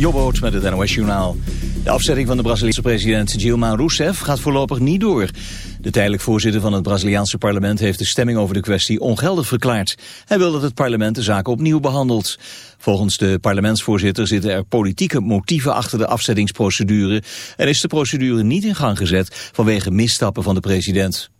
Jobboot met het NOS Journaal. De afzetting van de Braziliaanse president Dilma Rousseff gaat voorlopig niet door. De tijdelijk voorzitter van het Braziliaanse parlement heeft de stemming over de kwestie ongeldig verklaard. Hij wil dat het parlement de zaak opnieuw behandelt. Volgens de parlementsvoorzitter zitten er politieke motieven achter de afzettingsprocedure... en is de procedure niet in gang gezet vanwege misstappen van de president.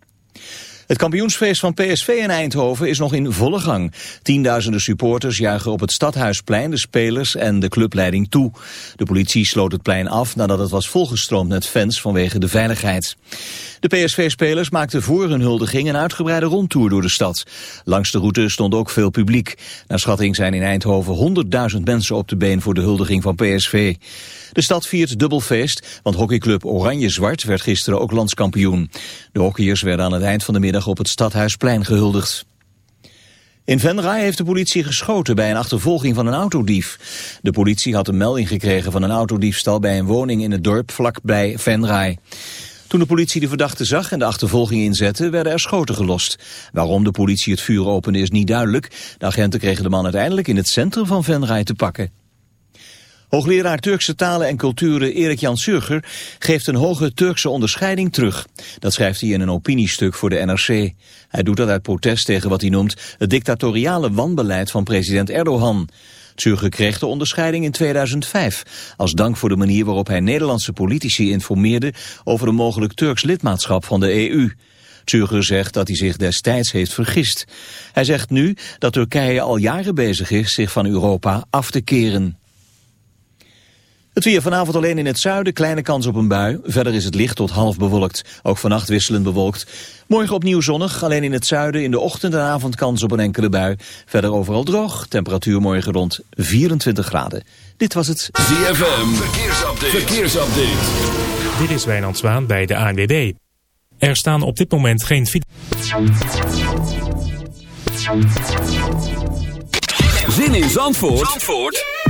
Het kampioensfeest van PSV in Eindhoven is nog in volle gang. Tienduizenden supporters juichen op het Stadhuisplein de spelers en de clubleiding toe. De politie sloot het plein af nadat het was volgestroomd met fans vanwege de veiligheid. De PSV-spelers maakten voor hun huldiging een uitgebreide rondtour door de stad. Langs de route stond ook veel publiek. Naar schatting zijn in Eindhoven 100.000 mensen op de been voor de huldiging van PSV. De stad viert dubbelfeest, want hockeyclub Oranje-Zwart werd gisteren ook landskampioen. De hockeyers werden aan het eind van de middag op het Stadhuisplein gehuldigd. In Venray heeft de politie geschoten bij een achtervolging van een autodief. De politie had een melding gekregen van een autodiefstal bij een woning in het dorp vlakbij Venray. Toen de politie de verdachte zag en de achtervolging inzette, werden er schoten gelost. Waarom de politie het vuur opende is niet duidelijk. De agenten kregen de man uiteindelijk in het centrum van Venray te pakken. Hoogleraar Turkse talen en culturen Erik Jan Surger geeft een hoge Turkse onderscheiding terug. Dat schrijft hij in een opiniestuk voor de NRC. Hij doet dat uit protest tegen wat hij noemt het dictatoriale wanbeleid van president Erdogan. Surger kreeg de onderscheiding in 2005 als dank voor de manier waarop hij Nederlandse politici informeerde over een mogelijk Turks lidmaatschap van de EU. Zurger zegt dat hij zich destijds heeft vergist. Hij zegt nu dat Turkije al jaren bezig is zich van Europa af te keren. Het weer vanavond alleen in het zuiden, kleine kans op een bui. Verder is het licht tot half bewolkt. Ook vannacht wisselend bewolkt. Morgen opnieuw zonnig, alleen in het zuiden in de ochtend en avond kans op een enkele bui. Verder overal droog, temperatuur morgen rond 24 graden. Dit was het ZFM, verkeersupdate. verkeersupdate. Dit is Wijnand Zwaan bij de ANWB. Er staan op dit moment geen... Zin in Zandvoort? Zandvoort?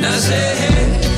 Nou I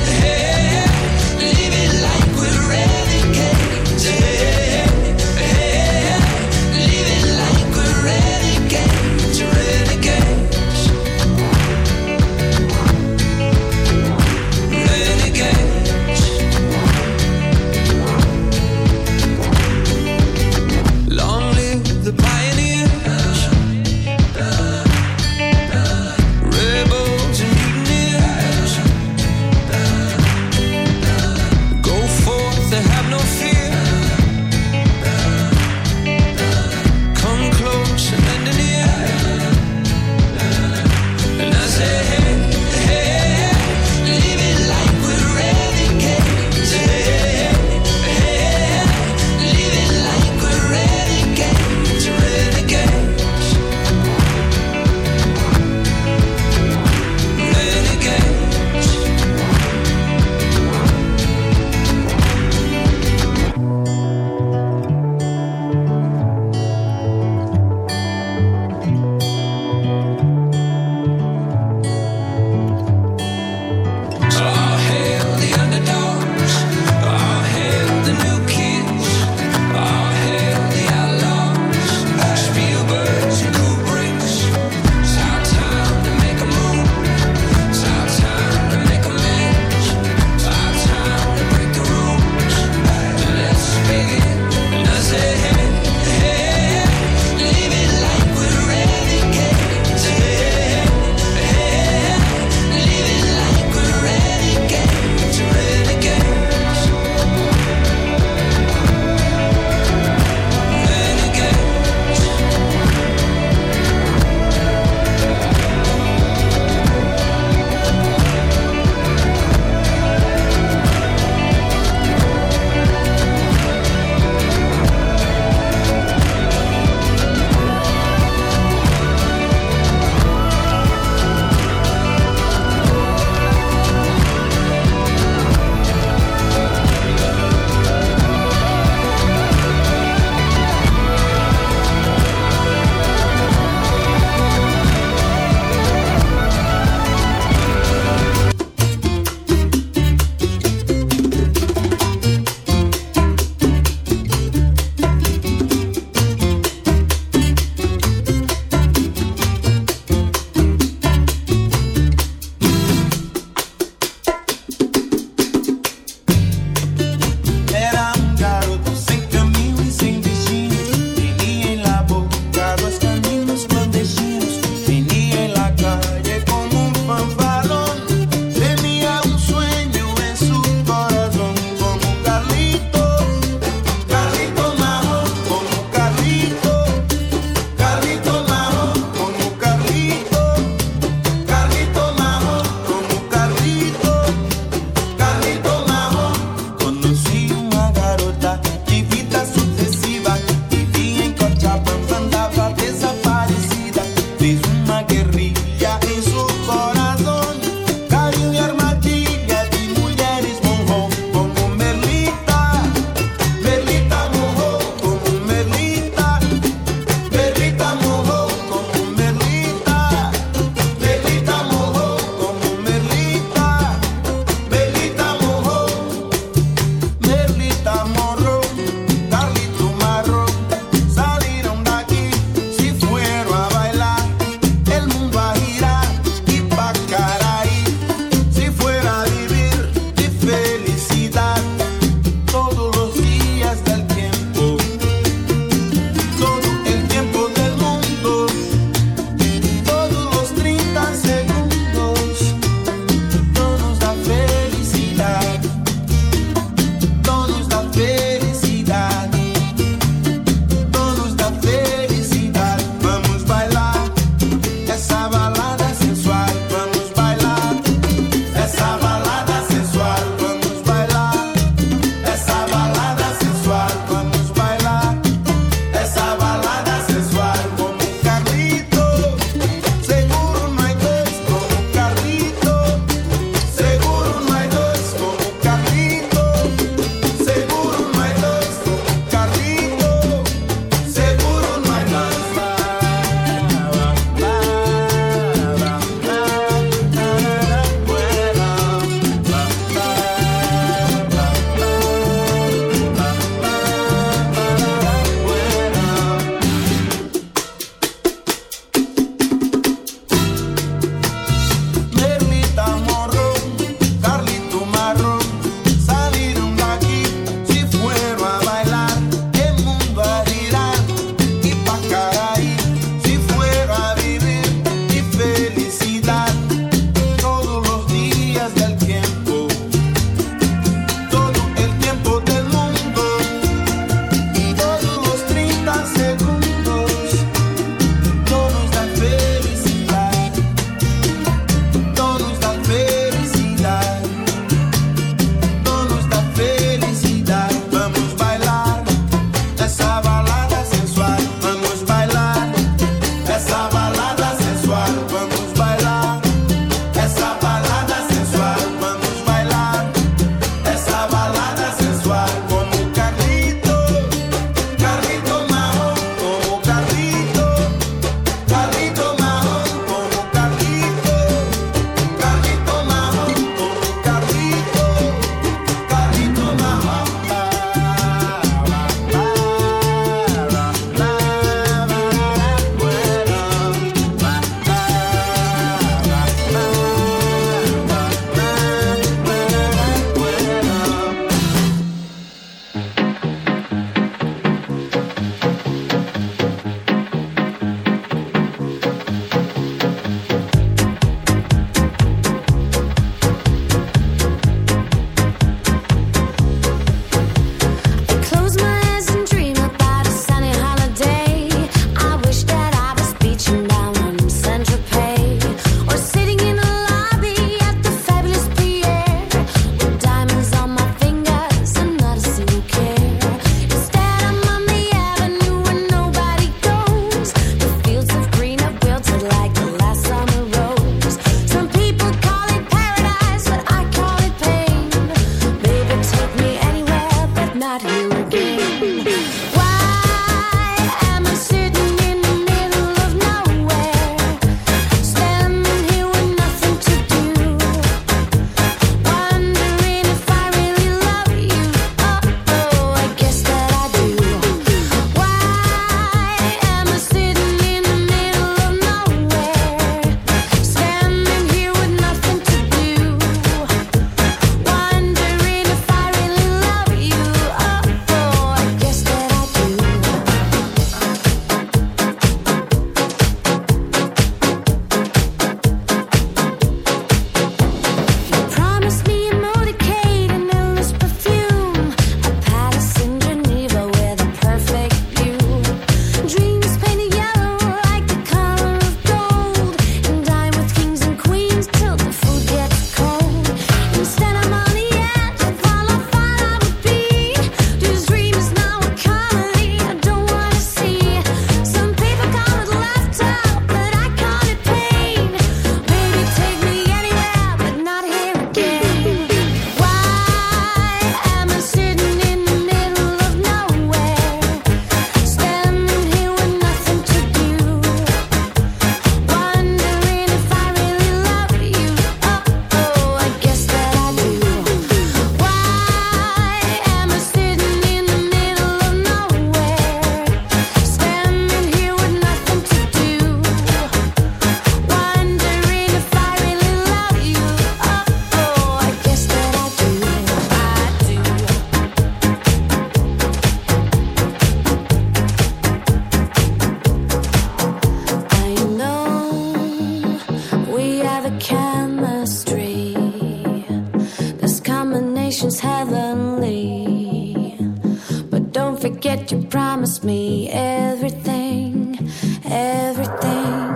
everything, everything.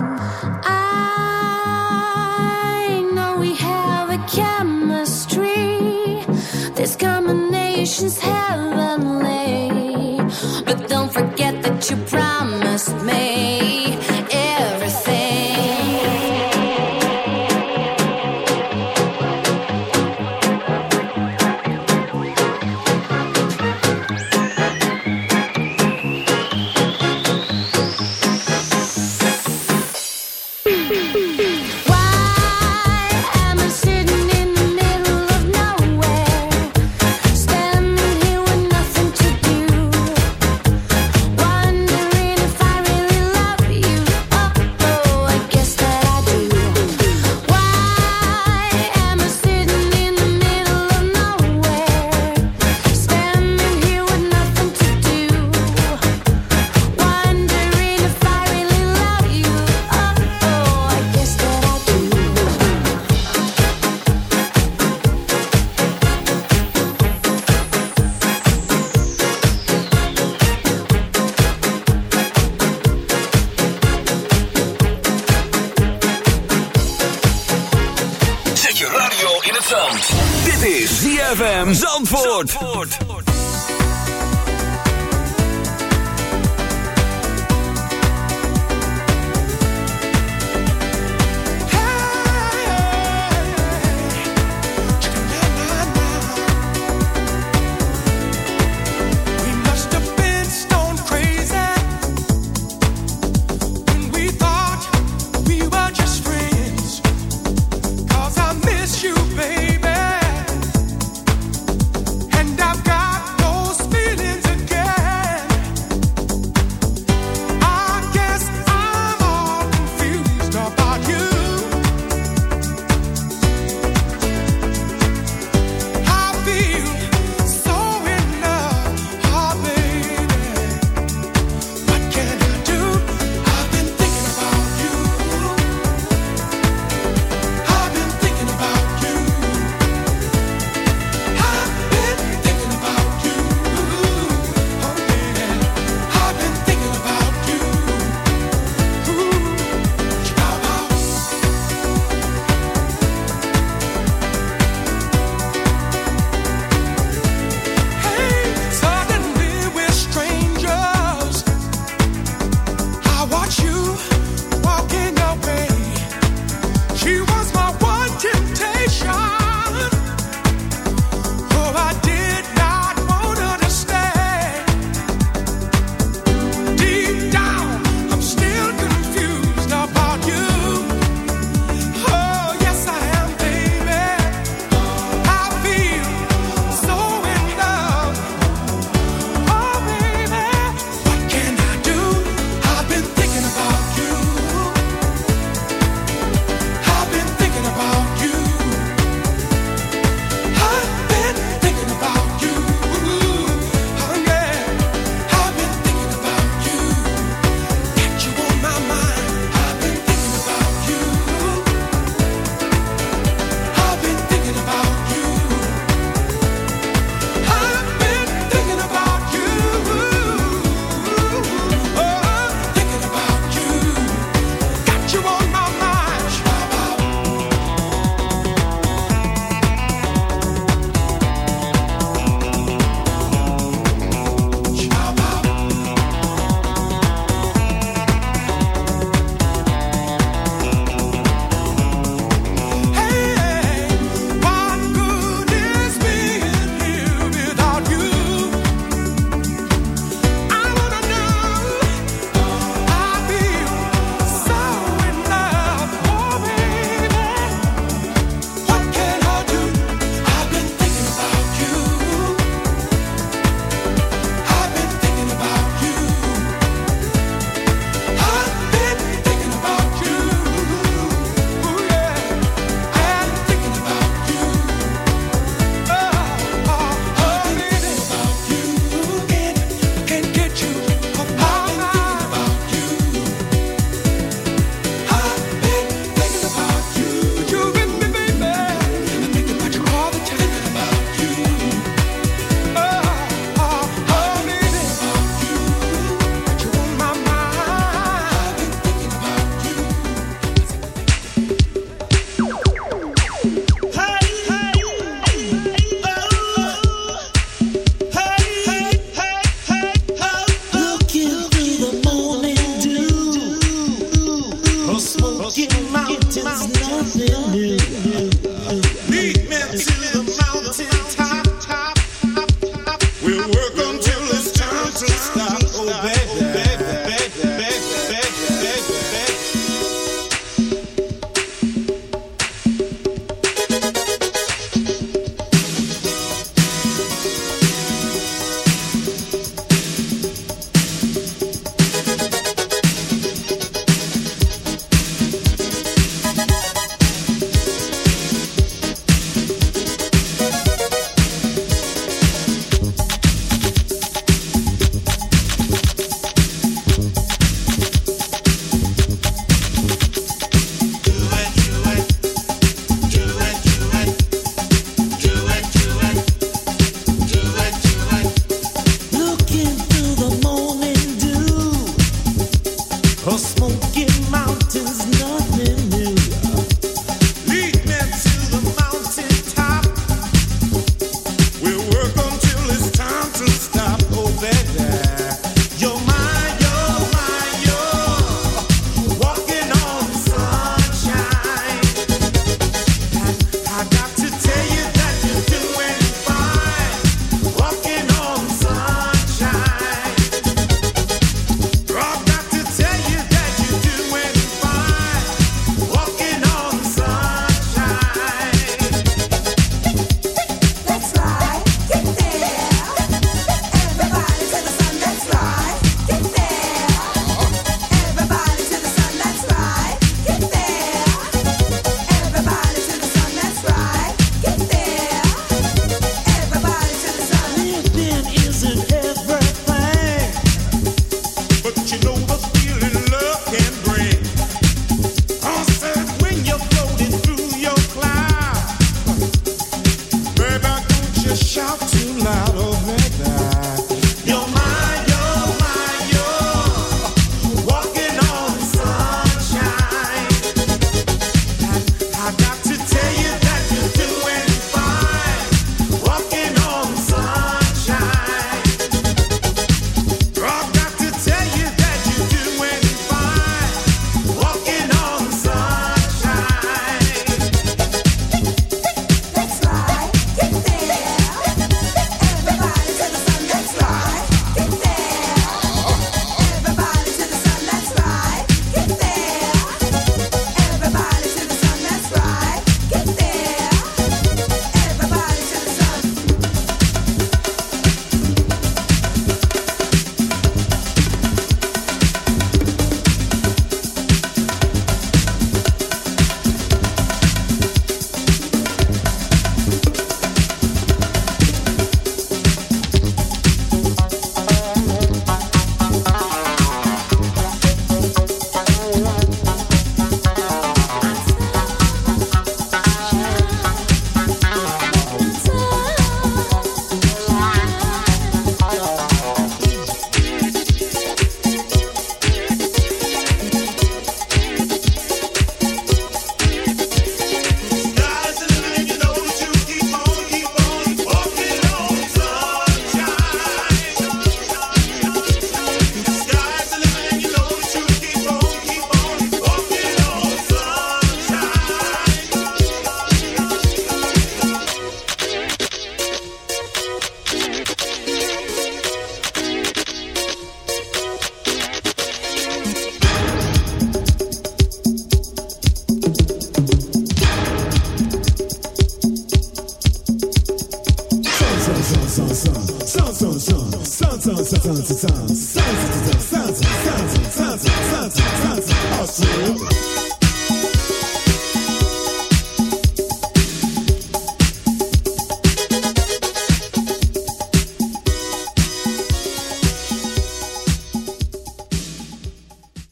I know we have a chemistry. This combination's heavenly. But don't forget that you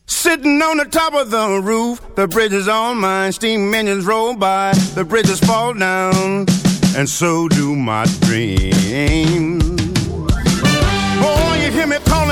Sitting on the top of the roof, the bridge is on mine. Steam engines roll by, the bridges fall down, and so do my dreams.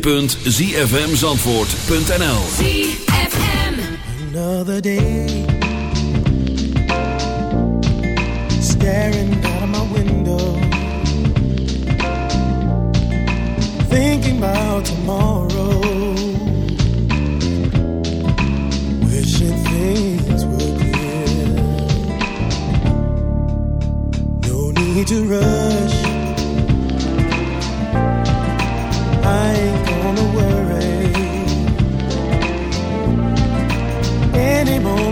www.zfmzandvoort.nl Another day. Staring out of my window. Thinking about tomorrow. Wishing things were clear. No need to rush.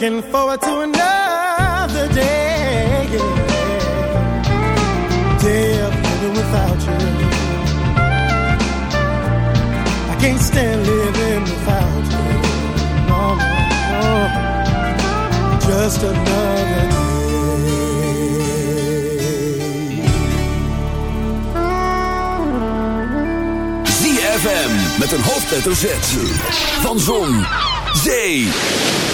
Looking forward to another day. Day of living without you. I can't stand living without you. No, no, no. Just another day. ZFM met een hoofdletter Z. Van Zon, Zee,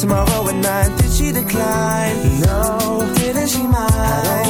Tomorrow at nine. Did she decline? No. Didn't she mind?